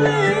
Amen.